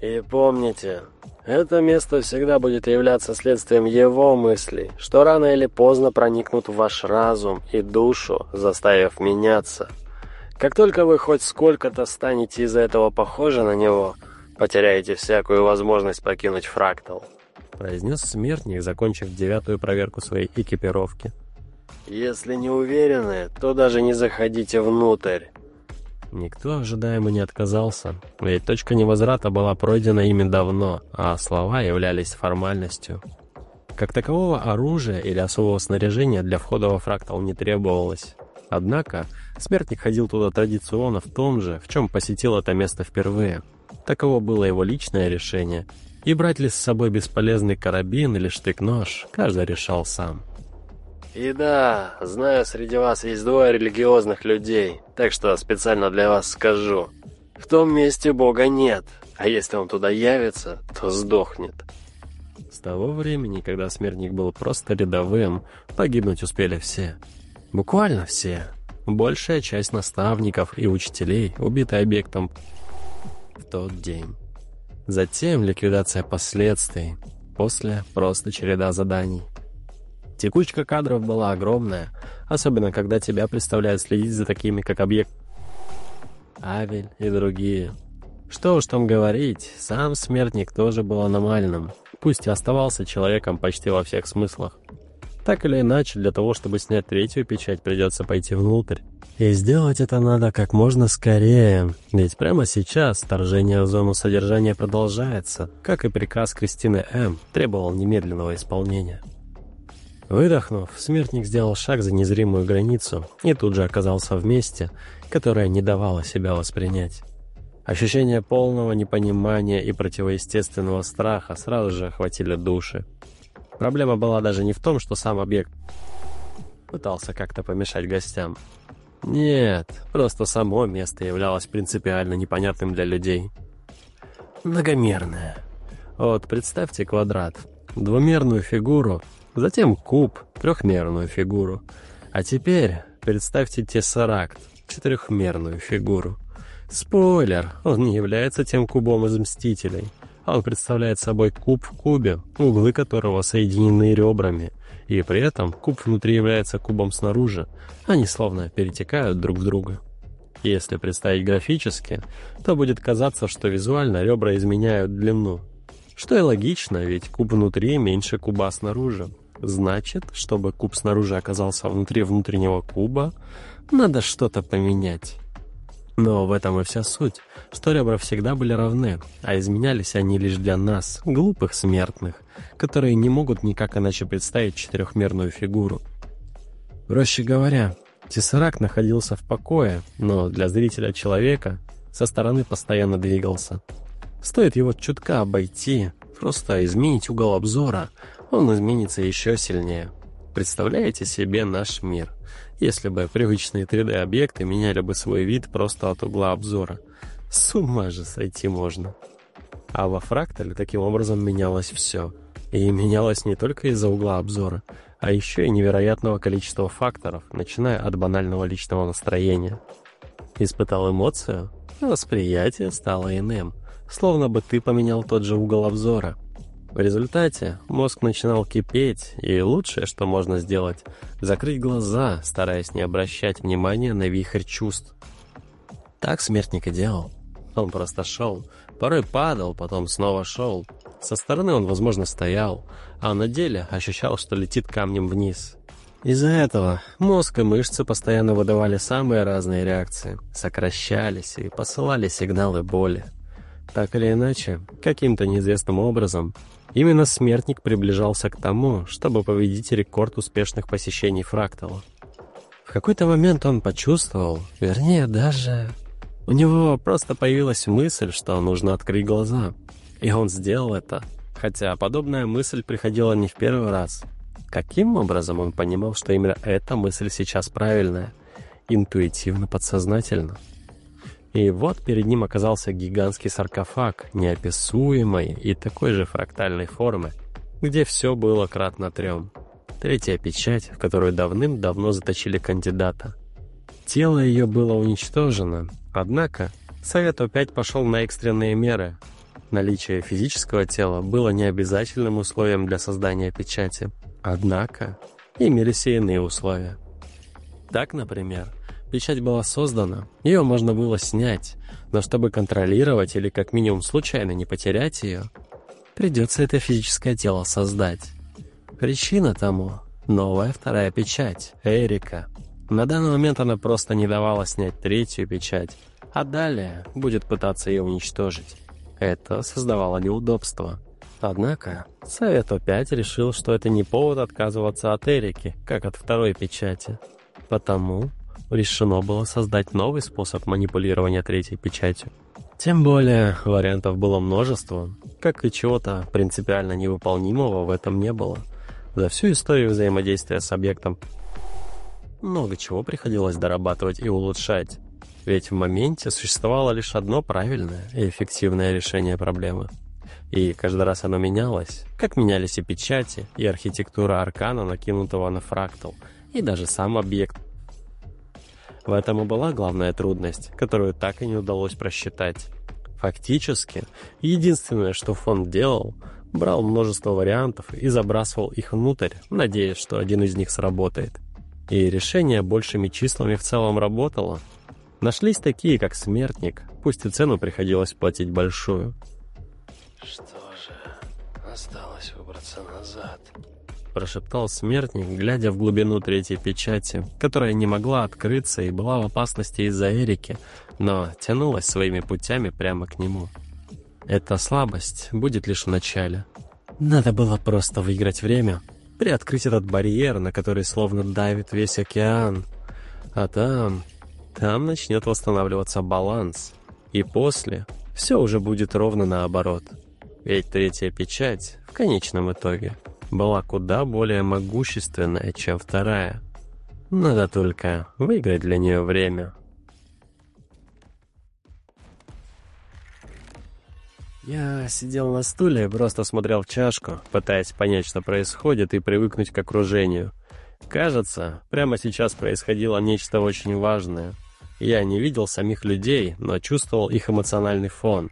И помните, это место всегда будет являться следствием его мыслей, что рано или поздно проникнут в ваш разум и душу, заставив меняться. Как только вы хоть сколько-то станете из-за этого похожи на него, потеряете всякую возможность покинуть фрактал. Произнес смертник, закончив девятую проверку своей экипировки. Если не уверены, то даже не заходите внутрь. Никто ожидаемо не отказался, ведь точка невозврата была пройдена ими давно, а слова являлись формальностью. Как такового оружия или особого снаряжения для входа во фрактал не требовалось. Однако, смертник ходил туда традиционно в том же, в чем посетил это место впервые. Таково было его личное решение, и брать ли с собой бесполезный карабин или штык-нож, каждый решал сам. И да, знаю, среди вас есть двое религиозных людей, так что специально для вас скажу. В том месте Бога нет, а если он туда явится, то сдохнет. С того времени, когда смертник был просто рядовым, погибнуть успели все. Буквально все. Большая часть наставников и учителей убиты объектом в тот день. Затем ликвидация последствий. После просто череда заданий. Текучка кадров была огромная, особенно когда тебя представляют следить за такими, как объект Авель и другие. Что уж там говорить, сам смертник тоже был аномальным, пусть и оставался человеком почти во всех смыслах. Так или иначе, для того, чтобы снять третью печать, придется пойти внутрь. И сделать это надо как можно скорее, ведь прямо сейчас вторжение в зону содержания продолжается, как и приказ Кристины М. требовал немедленного исполнения. Выдохнув, смертник сделал шаг за незримую границу и тут же оказался в месте, которое не давало себя воспринять. Ощущение полного непонимания и противоестественного страха сразу же охватили души. Проблема была даже не в том, что сам объект пытался как-то помешать гостям. Нет, просто само место являлось принципиально непонятным для людей. Многомерное. Вот представьте квадрат, двумерную фигуру, затем куб, трехмерную фигуру. А теперь представьте тессеракт, четырехмерную фигуру. Спойлер, он не является тем кубом из «Мстителей». Он представляет собой куб в кубе, углы которого соединены ребрами, и при этом куб внутри является кубом снаружи. Они словно перетекают друг в друга. Если представить графически, то будет казаться, что визуально ребра изменяют длину. Что и логично, ведь куб внутри меньше куба снаружи. Значит, чтобы куб снаружи оказался внутри внутреннего куба, надо что-то поменять. Но в этом и вся суть, что ребра всегда были равны, а изменялись они лишь для нас, глупых смертных, которые не могут никак иначе представить четырехмерную фигуру. Проще говоря, Тессеракт находился в покое, но для зрителя человека со стороны постоянно двигался. Стоит его чутка обойти, просто изменить угол обзора, он изменится еще сильнее. Представляете себе наш мир, если бы привычные 3D-объекты меняли бы свой вид просто от угла обзора. С ума же сойти можно. А во фрактале таким образом менялось все. И менялось не только из-за угла обзора, а еще и невероятного количества факторов, начиная от банального личного настроения. Испытал эмоцию? Восприятие стало иным, словно бы ты поменял тот же угол обзора – в результате мозг начинал кипеть, и лучшее, что можно сделать, закрыть глаза, стараясь не обращать внимания на вихрь чувств. Так смертник и делал. Он просто шел, порой падал, потом снова шел. Со стороны он, возможно, стоял, а на деле ощущал, что летит камнем вниз. Из-за этого мозг и мышцы постоянно выдавали самые разные реакции, сокращались и посылали сигналы боли. Так или иначе, каким-то неизвестным образом, Именно смертник приближался к тому, чтобы победить рекорд успешных посещений фрактала. В какой-то момент он почувствовал, вернее даже... У него просто появилась мысль, что нужно открыть глаза. И он сделал это, хотя подобная мысль приходила не в первый раз. Каким образом он понимал, что именно эта мысль сейчас правильная? Интуитивно-подсознательно. И вот перед ним оказался гигантский саркофаг, неописуемой и такой же фрактальной формы, где все было кратно трем. Третья печать, в которую давным-давно заточили кандидата. Тело ее было уничтожено, однако Совет опять пошел на экстренные меры. Наличие физического тела было необязательным условием для создания печати. Однако имелись и иные условия. Так, например, печать была создана, ее можно было снять, но чтобы контролировать или как минимум случайно не потерять ее, придется это физическое тело создать. Причина тому — новая вторая печать, Эрика. На данный момент она просто не давала снять третью печать, а далее будет пытаться ее уничтожить. Это создавало неудобства. Однако, Совет опять решил, что это не повод отказываться от Эрики, как от второй печати. Потому решено было создать новый способ манипулирования третьей печатью. Тем более, вариантов было множество, как и чего-то принципиально невыполнимого в этом не было. За всю историю взаимодействия с объектом много чего приходилось дорабатывать и улучшать. Ведь в моменте существовало лишь одно правильное и эффективное решение проблемы. И каждый раз оно менялось, как менялись и печати, и архитектура аркана, накинутого на фрактал, и даже сам объект. В этом и была главная трудность, которую так и не удалось просчитать. Фактически, единственное, что фонд делал, брал множество вариантов и забрасывал их внутрь, надеясь, что один из них сработает. И решение большими числами в целом работало, Нашлись такие, как смертник, пусть и цену приходилось платить большую. «Что же, осталось выбраться назад?» Прошептал смертник, глядя в глубину третьей печати, которая не могла открыться и была в опасности из-за Эрики, но тянулась своими путями прямо к нему. Эта слабость будет лишь в начале. Надо было просто выиграть время, приоткрыть этот барьер, на который словно давит весь океан. А там там начнет восстанавливаться баланс. И после все уже будет ровно наоборот. Ведь третья печать, в конечном итоге, была куда более могущественная, чем вторая. Надо только выиграть для нее время. Я сидел на стуле и просто смотрел в чашку, пытаясь понять, что происходит, и привыкнуть к окружению. Кажется, прямо сейчас происходило нечто очень важное — я не видел самих людей, но чувствовал их эмоциональный фон.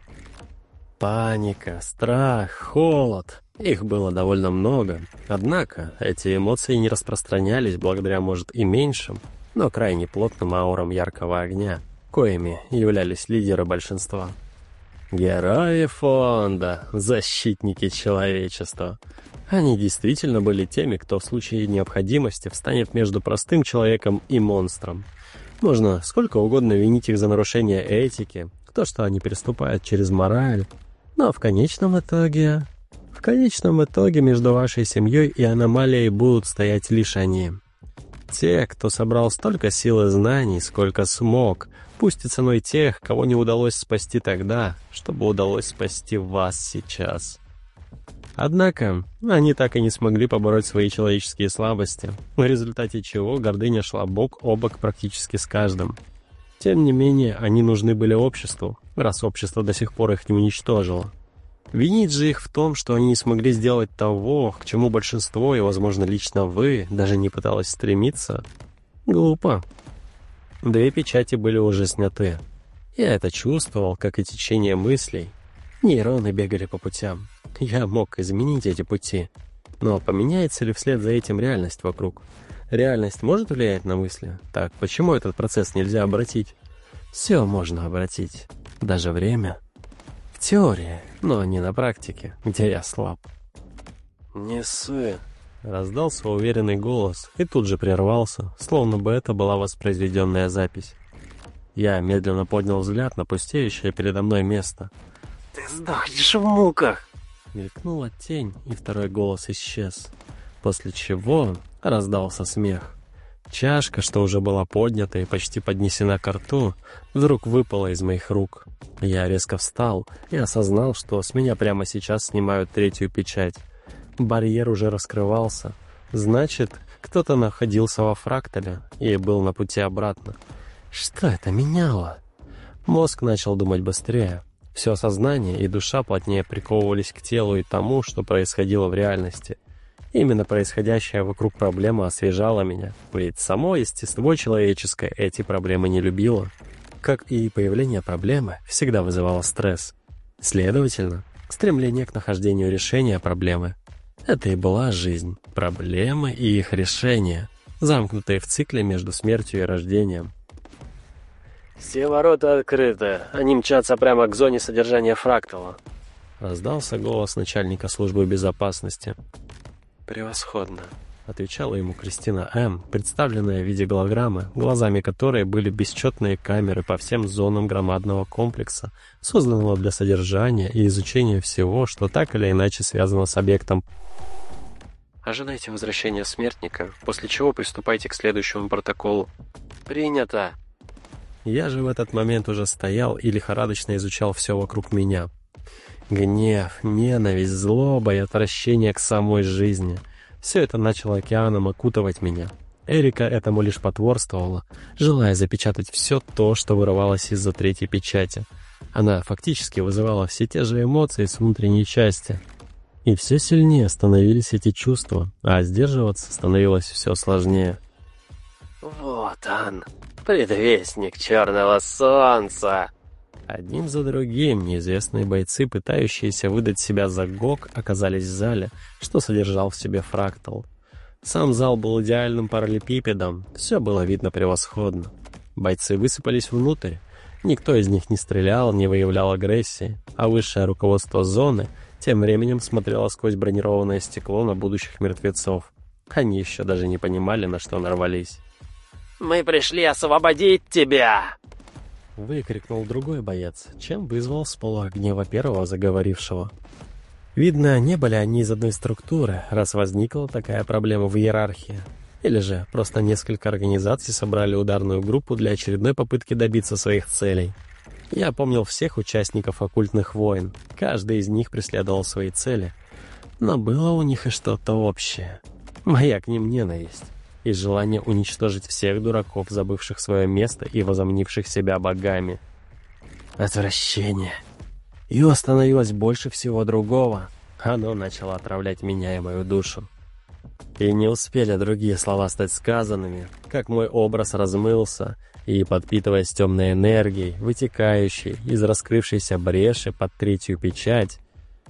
Паника, страх, холод. Их было довольно много. Однако эти эмоции не распространялись благодаря, может, и меньшим, но крайне плотным аурам яркого огня, коими являлись лидеры большинства. Герои фонда, защитники человечества. Они действительно были теми, кто в случае необходимости встанет между простым человеком и монстром. Можно сколько угодно винить их за нарушение этики, то, что они переступают через мораль. Но в конечном итоге... В конечном итоге между вашей семьей и аномалией будут стоять лишь они. Те, кто собрал столько сил и знаний, сколько смог, пусть и ценой тех, кого не удалось спасти тогда, чтобы удалось спасти вас сейчас. Однако, они так и не смогли побороть свои человеческие слабости, в результате чего гордыня шла бок о бок практически с каждым. Тем не менее, они нужны были обществу, раз общество до сих пор их не уничтожило. Винить же их в том, что они не смогли сделать того, к чему большинство, и, возможно, лично вы, даже не пыталось стремиться, глупо. Две печати были уже сняты. Я это чувствовал, как и течение мыслей. Нейроны бегали по путям. Я мог изменить эти пути. Но поменяется ли вслед за этим реальность вокруг? Реальность может влиять на мысли? Так почему этот процесс нельзя обратить? Все можно обратить. Даже время. В теории, но не на практике, где я слаб. «Не ссы!» Раздался уверенный голос и тут же прервался, словно бы это была воспроизведенная запись. Я медленно поднял взгляд на пустеющее передо мной место. «Ты сдохнешь в муках!» Мелькнула тень, и второй голос исчез. После чего раздался смех. Чашка, что уже была поднята и почти поднесена к рту, вдруг выпала из моих рук. Я резко встал и осознал, что с меня прямо сейчас снимают третью печать. Барьер уже раскрывался. Значит, кто-то находился во фрактале и был на пути обратно. Что это меняло? Мозг начал думать быстрее. Все сознание и душа плотнее приковывались к телу и тому, что происходило в реальности. Именно происходящая вокруг проблема освежала меня, ведь само естество человеческое эти проблемы не любило. Как и появление проблемы всегда вызывало стресс. Следовательно, стремление к нахождению решения проблемы. Это и была жизнь, проблемы и их решение, замкнутые в цикле между смертью и рождением. «Все ворота открыты, они мчатся прямо к зоне содержания фрактала», — раздался голос начальника службы безопасности. «Превосходно», — отвечала ему Кристина М., представленная в виде голограммы, глазами которой были бесчетные камеры по всем зонам громадного комплекса, созданного для содержания и изучения всего, что так или иначе связано с объектом. «Ожидайте возвращения смертника, после чего приступайте к следующему протоколу». «Принято!» Я же в этот момент уже стоял и лихорадочно изучал все вокруг меня. Гнев, ненависть, злоба и отвращение к самой жизни. Все это начало океаном окутывать меня. Эрика этому лишь потворствовала, желая запечатать все то, что вырывалось из-за третьей печати. Она фактически вызывала все те же эмоции с внутренней части. И все сильнее становились эти чувства, а сдерживаться становилось все сложнее. «Вот он!» предвестник черного солнца!» Одним за другим неизвестные бойцы, пытающиеся выдать себя за ГОК, оказались в зале, что содержал в себе фрактал. Сам зал был идеальным параллелепипедом, все было видно превосходно. Бойцы высыпались внутрь. Никто из них не стрелял, не выявлял агрессии, а высшее руководство зоны тем временем смотрело сквозь бронированное стекло на будущих мертвецов. Они еще даже не понимали, на что нарвались. Мы пришли освободить тебя!» Выкрикнул другой боец, чем вызвал с пола гнева первого заговорившего. Видно, не были они из одной структуры, раз возникла такая проблема в иерархии. Или же просто несколько организаций собрали ударную группу для очередной попытки добиться своих целей. Я помнил всех участников оккультных войн, каждый из них преследовал свои цели. Но было у них и что-то общее. Моя к ним ненависть и желание уничтожить всех дураков, забывших свое место и возомнивших себя богами. Отвращение. Его становилось больше всего другого. Оно начало отравлять меня и мою душу. И не успели другие слова стать сказанными, как мой образ размылся, и, подпитываясь темной энергией, вытекающей из раскрывшейся бреши под третью печать,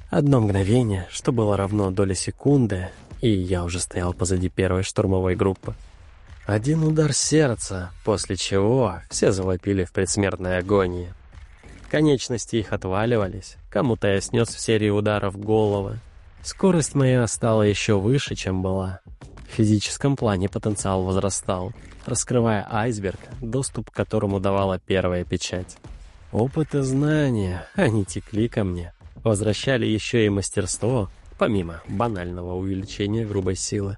одно мгновение, что было равно доле секунды, и я уже стоял позади первой штурмовой группы. Один удар сердца, после чего все завопили в предсмертной агонии. Конечности их отваливались, кому-то я снес в серии ударов головы. Скорость моя стала еще выше, чем была. В физическом плане потенциал возрастал, раскрывая айсберг, доступ к которому давала первая печать. Опыт и знания, они текли ко мне, возвращали еще и мастерство, помимо банального увеличения грубой силы.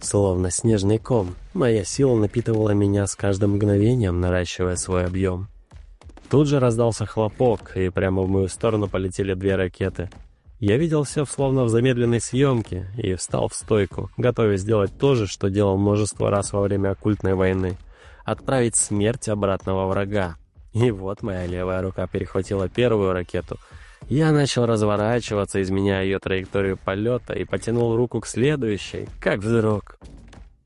Словно снежный ком, моя сила напитывала меня с каждым мгновением, наращивая свой объем. Тут же раздался хлопок, и прямо в мою сторону полетели две ракеты. Я видел все словно в замедленной съемке и встал в стойку, готовясь сделать то же, что делал множество раз во время оккультной войны. Отправить смерть обратного врага. И вот моя левая рука перехватила первую ракету — я начал разворачиваться, изменяя ее траекторию полета, и потянул руку к следующей, как вдруг.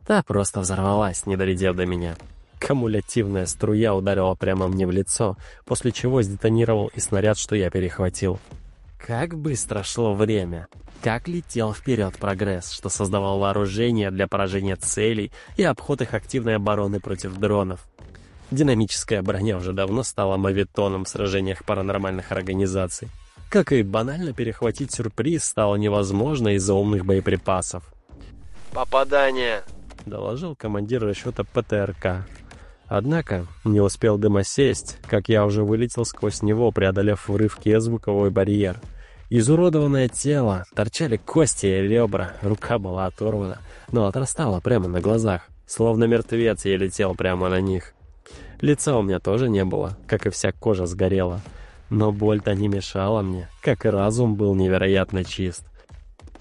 Та просто взорвалась, не долетев до меня. Кумулятивная струя ударила прямо мне в лицо, после чего сдетонировал и снаряд, что я перехватил. Как быстро шло время. Как летел вперед прогресс, что создавал вооружение для поражения целей и обход их активной обороны против дронов. Динамическая броня уже давно стала мавитоном в сражениях паранормальных организаций. Как и банально перехватить сюрприз стало невозможно из-за умных боеприпасов. «Попадание!» — доложил командир расчета ПТРК. Однако не успел дым осесть, как я уже вылетел сквозь него, преодолев в рывке звуковой барьер. Изуродованное тело, торчали кости и ребра, рука была оторвана, но отрастала прямо на глазах, словно мертвец я летел прямо на них. Лица у меня тоже не было, как и вся кожа сгорела. Но боль-то не мешала мне, как и разум был невероятно чист.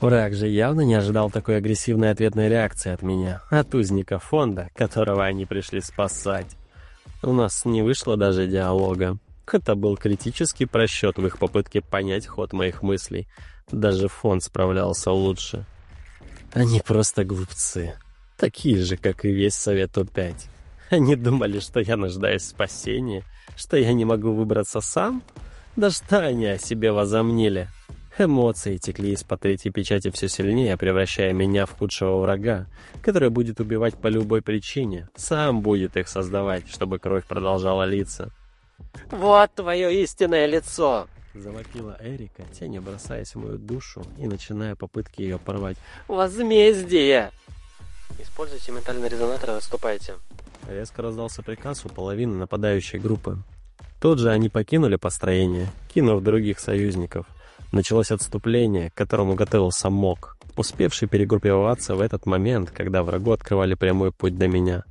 Враг же явно не ожидал такой агрессивной ответной реакции от меня, от узника фонда, которого они пришли спасать. У нас не вышло даже диалога. Это был критический просчет в их попытке понять ход моих мыслей. Даже фонд справлялся лучше. Они просто глупцы. Такие же, как и весь Совет О5. Они думали, что я нуждаюсь в спасении, что я не могу выбраться сам? Да что они о себе возомнили? Эмоции текли из-под третьей печати все сильнее, превращая меня в худшего врага, который будет убивать по любой причине, сам будет их создавать, чтобы кровь продолжала литься. «Вот твое истинное лицо!» Завопила Эрика, тень бросаясь в мою душу и начиная попытки ее порвать. «Возмездие!» «Используйте ментальный резонатор и отступайте». Резко раздался приказ у половины нападающей группы. Тут же они покинули построение, кинув других союзников. Началось отступление, к которому готовился Мок, успевший перегруппироваться в этот момент, когда врагу открывали прямой путь до меня.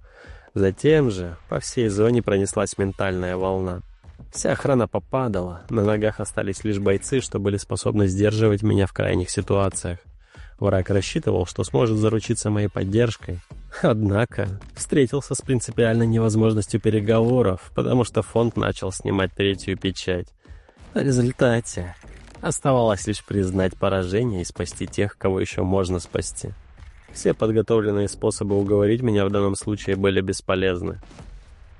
Затем же по всей зоне пронеслась ментальная волна. Вся охрана попадала, на ногах остались лишь бойцы, что были способны сдерживать меня в крайних ситуациях. Враг рассчитывал, что сможет заручиться моей поддержкой. Однако встретился с принципиальной невозможностью переговоров, потому что фонд начал снимать третью печать. В результате оставалось лишь признать поражение и спасти тех, кого еще можно спасти. Все подготовленные способы уговорить меня в данном случае были бесполезны.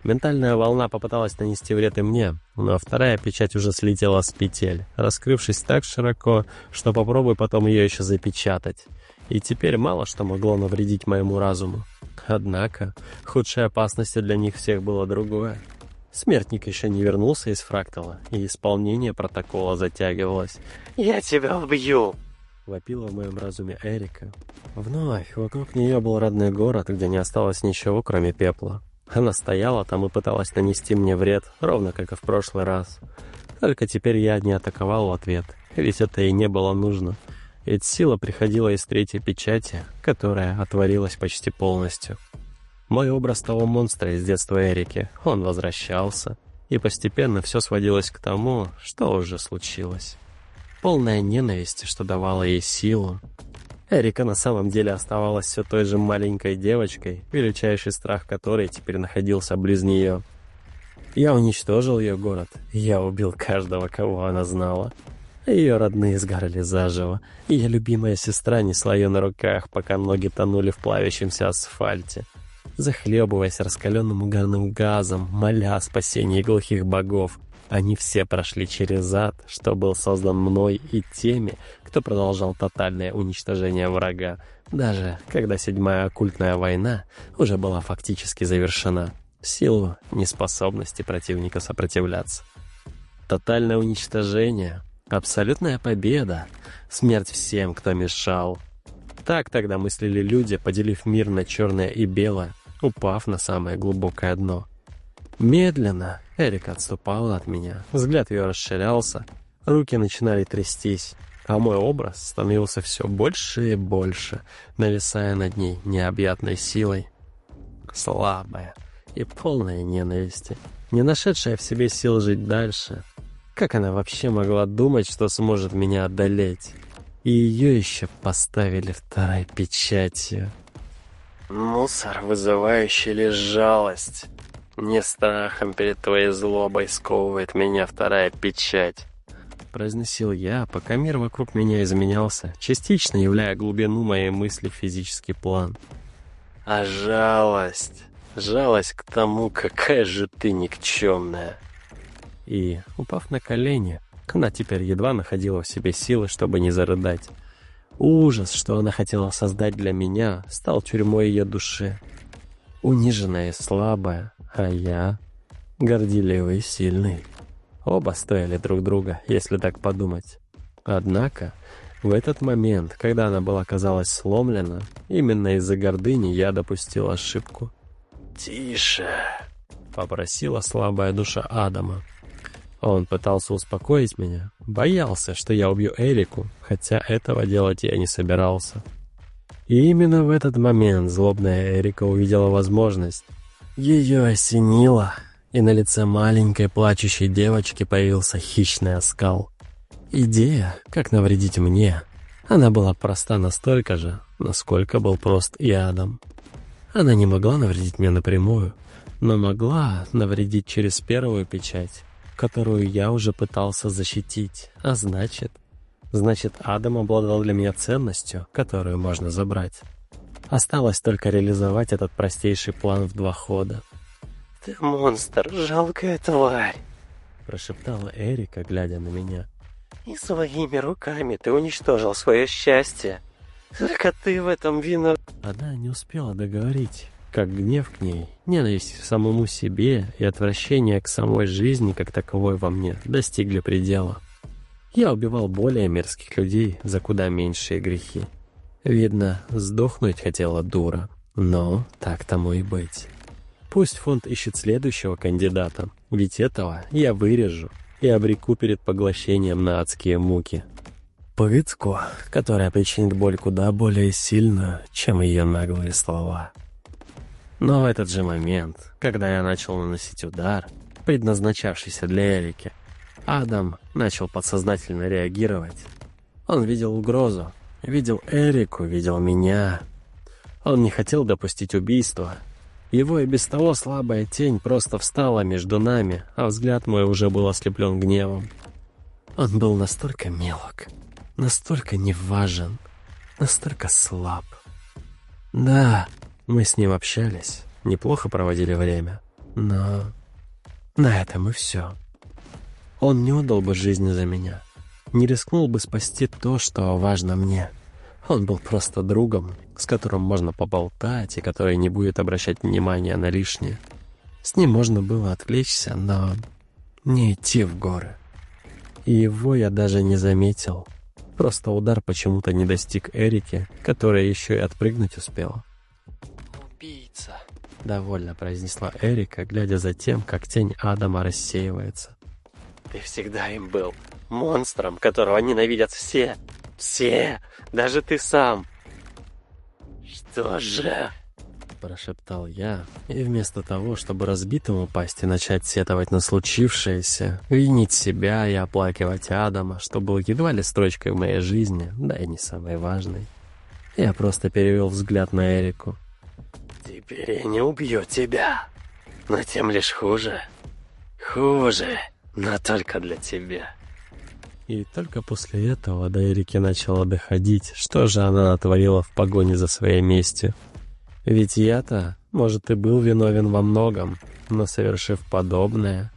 Ментальная волна попыталась нанести вред и мне, но вторая печать уже слетела с петель, раскрывшись так широко, что попробуй потом ее еще запечатать. И теперь мало что могло навредить моему разуму. Однако, худшей опасностью для них всех было другое. Смертник еще не вернулся из фрактала, и исполнение протокола затягивалось. «Я тебя убью!» — вопила в моем разуме Эрика. Вновь вокруг нее был родной город, где не осталось ничего, кроме пепла. Она стояла там и пыталась нанести мне вред, ровно как и в прошлый раз. Только теперь я не атаковал в ответ, ведь это и не было нужно. Ведь сила приходила из третьей печати, которая отворилась почти полностью. Мой образ того монстра из детства Эрики, он возвращался, и постепенно все сводилось к тому, что уже случилось. Полная ненависть, что давала ей силу, Эрика на самом деле оставалась все той же маленькой девочкой, величайший страх которой теперь находился близ нее. Я уничтожил ее город, я убил каждого, кого она знала. Ее родные сгорали заживо, ее любимая сестра несла ее на руках, пока ноги тонули в плавящемся асфальте. Захлебываясь раскаленным угарным газом, моля о спасении глухих богов, они все прошли через ад, что был создан мной и теми, кто продолжал тотальное уничтожение врага, даже когда седьмая оккультная война уже была фактически завершена в силу неспособности противника сопротивляться. Тотальное уничтожение, абсолютная победа, смерть всем, кто мешал. Так тогда мыслили люди, поделив мир на черное и белое, упав на самое глубокое дно. Медленно Эрика отступала от меня, взгляд ее расширялся, руки начинали трястись, а мой образ становился все больше и больше, нависая над ней необъятной силой. Слабая и полная ненависти, не нашедшая в себе сил жить дальше. Как она вообще могла думать, что сможет меня одолеть? И ее еще поставили второй печатью. Мусор, вызывающий лишь жалость. Не страхом перед твоей злобой сковывает меня вторая печать. Произносил я, пока мир вокруг меня изменялся, частично являя глубину моей мысли в физический план. А жалость... Жалость к тому, какая же ты никчемная. И, упав на колени, она теперь едва находила в себе силы, чтобы не зарыдать. Ужас, что она хотела создать для меня, стал тюрьмой ее души. Униженная и слабая, а я горделивый и сильный. Оба стояли друг друга, если так подумать. Однако, в этот момент, когда она была, казалось, сломлена, именно из-за гордыни я допустил ошибку. «Тише!» — попросила слабая душа Адама. Он пытался успокоить меня, боялся, что я убью Эрику, хотя этого делать я не собирался. И именно в этот момент злобная Эрика увидела возможность ее осенило, и на лице маленькой плачущей девочки появился хищный оскал. Идея, как навредить мне, она была проста настолько же, насколько был прост и Адам. Она не могла навредить мне напрямую, но могла навредить через первую печать, которую я уже пытался защитить, а значит... Значит, Адам обладал для меня ценностью, которую можно забрать. Осталось только реализовать этот простейший план в два хода. «Ты монстр, жалкая тварь!» — прошептала Эрика, глядя на меня. «И своими руками ты уничтожил свое счастье. Только ты в этом виноват». Она не успела договорить, как гнев к ней, ненависть к самому себе и отвращение к самой жизни как таковой во мне достигли предела. Я убивал более мерзких людей за куда меньшие грехи. Видно, сдохнуть хотела дура, но так тому и быть. Пусть фонд ищет следующего кандидата, ведь этого я вырежу и обреку перед поглощением на адские муки. Пытку, которая причинит боль куда более сильно, чем ее наглые слова. Но в этот же момент, когда я начал наносить удар, предназначавшийся для Эрики, Адам начал подсознательно реагировать. Он видел угрозу, видел Эрику, видел меня. Он не хотел допустить убийства. Его и без того слабая тень просто встала между нами, а взгляд мой уже был ослеплен гневом. Он был настолько мелок, настолько неважен, настолько слаб. Да, мы с ним общались, неплохо проводили время, но на этом и все. Он не отдал бы жизни за меня, не рискнул бы спасти то, что важно мне. Он был просто другом, с которым можно поболтать и который не будет обращать внимания на лишнее. С ним можно было отвлечься, но не идти в горы. И его я даже не заметил. Просто удар почему-то не достиг Эрики, которая еще и отпрыгнуть успела убийца», — довольно произнесла Эрика, глядя за тем, как тень Адама рассеивается. «Ты всегда им был. Монстром, которого ненавидят все. Все. Даже ты сам. Что же...» Прошептал я, и вместо того, чтобы разбитым упасть и начать сетовать на случившееся, винить себя и оплакивать Адама, что был едва ли строчкой в моей жизни, да и не самой важной, я просто перевел взгляд на Эрику. Теперь я не убью тебя, но тем лишь хуже. Хуже, но только для тебя. И только после этого до Эрики начало доходить, что же она натворила в погоне за своей местью. Ведь я-то, может, и был виновен во многом, но совершив подобное,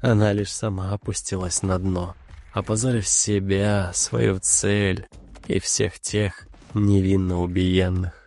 она лишь сама опустилась на дно, опозорив себя, свою цель и всех тех невинно убиенных.